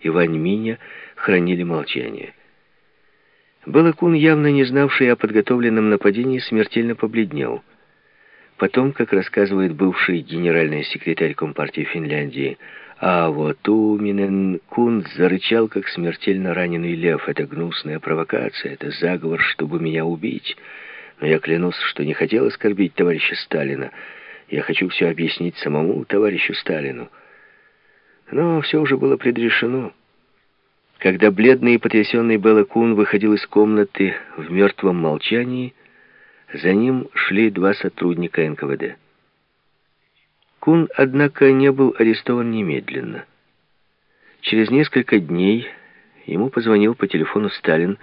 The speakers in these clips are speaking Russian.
и Вань Миня хранили молчание. Балакун, явно не знавший о подготовленном нападении, смертельно побледнел. Потом, как рассказывает бывший генеральный секретарь Компартии Финляндии, а вот Уминен Кун зарычал, как смертельно раненый лев. Это гнусная провокация, это заговор, чтобы меня убить. Но я клянусь, что не хотел оскорбить товарища Сталина. Я хочу все объяснить самому товарищу Сталину. Но все уже было предрешено. Когда бледный и потрясенный Белла Кун выходил из комнаты в мертвом молчании, за ним шли два сотрудника НКВД. Кун, однако, не был арестован немедленно. Через несколько дней ему позвонил по телефону Сталин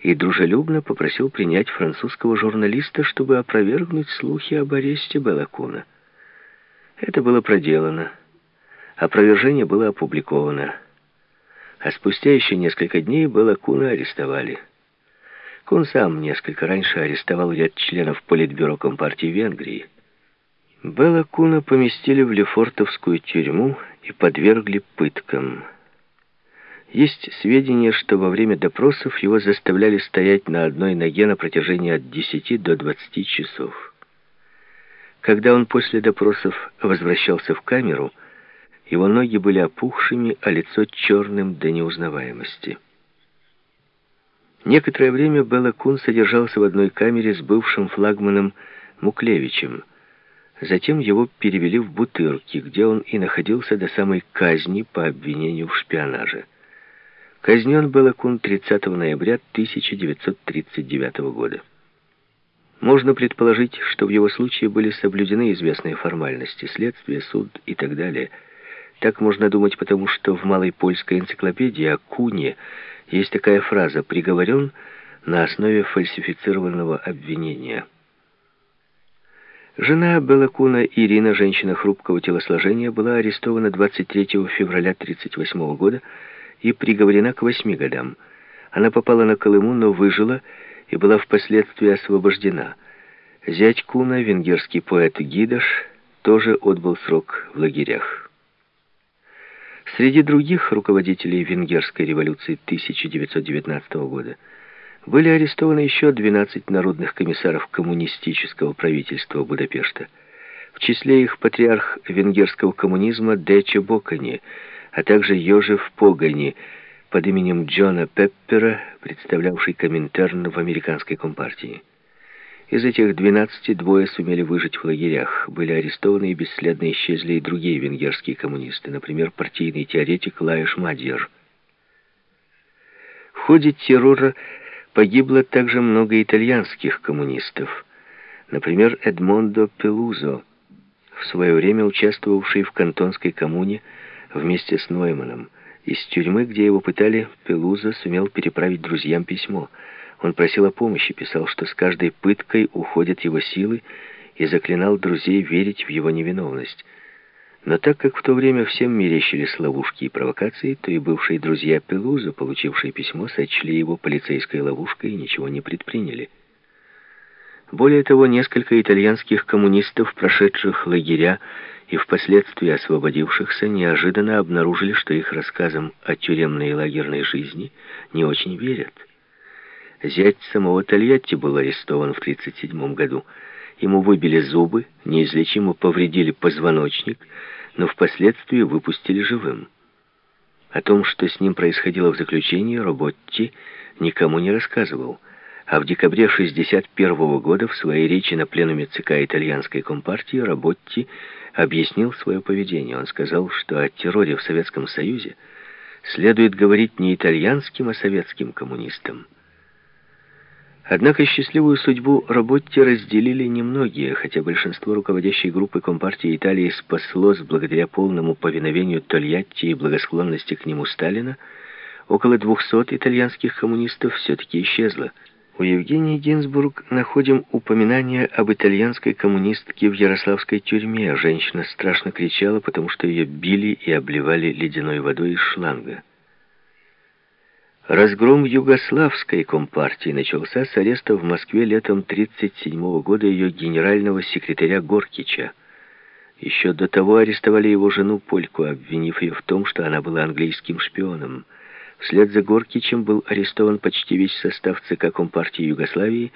и дружелюбно попросил принять французского журналиста, чтобы опровергнуть слухи об аресте Белакуна. Это было проделано. Опровержение было опубликовано а спустя еще несколько дней было Куна арестовали. Кун сам несколько раньше арестовал ряд членов Политбюро Компартии Венгрии. Белла Куна поместили в Лефортовскую тюрьму и подвергли пыткам. Есть сведения, что во время допросов его заставляли стоять на одной ноге на протяжении от 10 до 20 часов. Когда он после допросов возвращался в камеру, его ноги были опухшими, а лицо черным до неузнаваемости. Некоторое время Белла Кун содержался в одной камере с бывшим флагманом Муклевичем. Затем его перевели в Бутырки, где он и находился до самой казни по обвинению в шпионаже. Казнен Белла Кун 30 ноября 1939 года. Можно предположить, что в его случае были соблюдены известные формальности, следствие, суд и так далее – так можно думать, потому что в малой польской энциклопедии о Куне есть такая фраза «приговорен на основе фальсифицированного обвинения». Жена Белакуна Ирина, женщина хрупкого телосложения, была арестована 23 февраля 1938 года и приговорена к восьми годам. Она попала на Колыму, но выжила и была впоследствии освобождена. Зять Куна, венгерский поэт Гидаш, тоже отбыл срок в лагерях. Среди других руководителей Венгерской революции 1919 года были арестованы еще 12 народных комиссаров коммунистического правительства Будапешта. В числе их патриарх венгерского коммунизма Дече Бокани, а также Йожеф Погани под именем Джона Пеппера, представлявший Коминтерн в американской компартии. Из этих 12 двое сумели выжить в лагерях. Были арестованы и бесследно исчезли и другие венгерские коммунисты, например, партийный теоретик Лаеш Мадьер. В ходе террора погибло также много итальянских коммунистов. Например, Эдмондо Пелузо, в свое время участвовавший в Кантонской коммуне вместе с Нойманом. Из тюрьмы, где его пытали, Пелузо сумел переправить друзьям письмо – он просил о помощи, писал, что с каждой пыткой уходят его силы, и заклинал друзей верить в его невиновность. Но так как в то время всем мерещились ловушки и провокации, то и бывшие друзья Пелуза, получившие письмо, сочли его полицейской ловушкой и ничего не предприняли. Более того, несколько итальянских коммунистов, прошедших лагеря и впоследствии освободившихся, неожиданно обнаружили, что их рассказам о тюремной и лагерной жизни не очень верят. Зять самого Тольятти был арестован в 1937 году. Ему выбили зубы, неизлечимо повредили позвоночник, но впоследствии выпустили живым. О том, что с ним происходило в заключении, Роботти никому не рассказывал. А в декабре 1961 года в своей речи на пленуме ЦК итальянской компартии Роботти объяснил свое поведение. Он сказал, что о терроре в Советском Союзе следует говорить не итальянским, а советским коммунистам. Однако счастливую судьбу Роботти разделили немногие, хотя большинство руководящей группы Компартии Италии спаслось благодаря полному повиновению Тольятти и благосклонности к нему Сталина, около 200 итальянских коммунистов все-таки исчезло. У Евгении Гинзбург находим упоминание об итальянской коммунистке в ярославской тюрьме. Женщина страшно кричала, потому что ее били и обливали ледяной водой из шланга. Разгром югославской компартии начался с ареста в Москве летом 1937 года ее генерального секретаря Горкича. Еще до того арестовали его жену Польку, обвинив ее в том, что она была английским шпионом. Вслед за Горкичем был арестован почти весь состав ЦК Компартии Югославии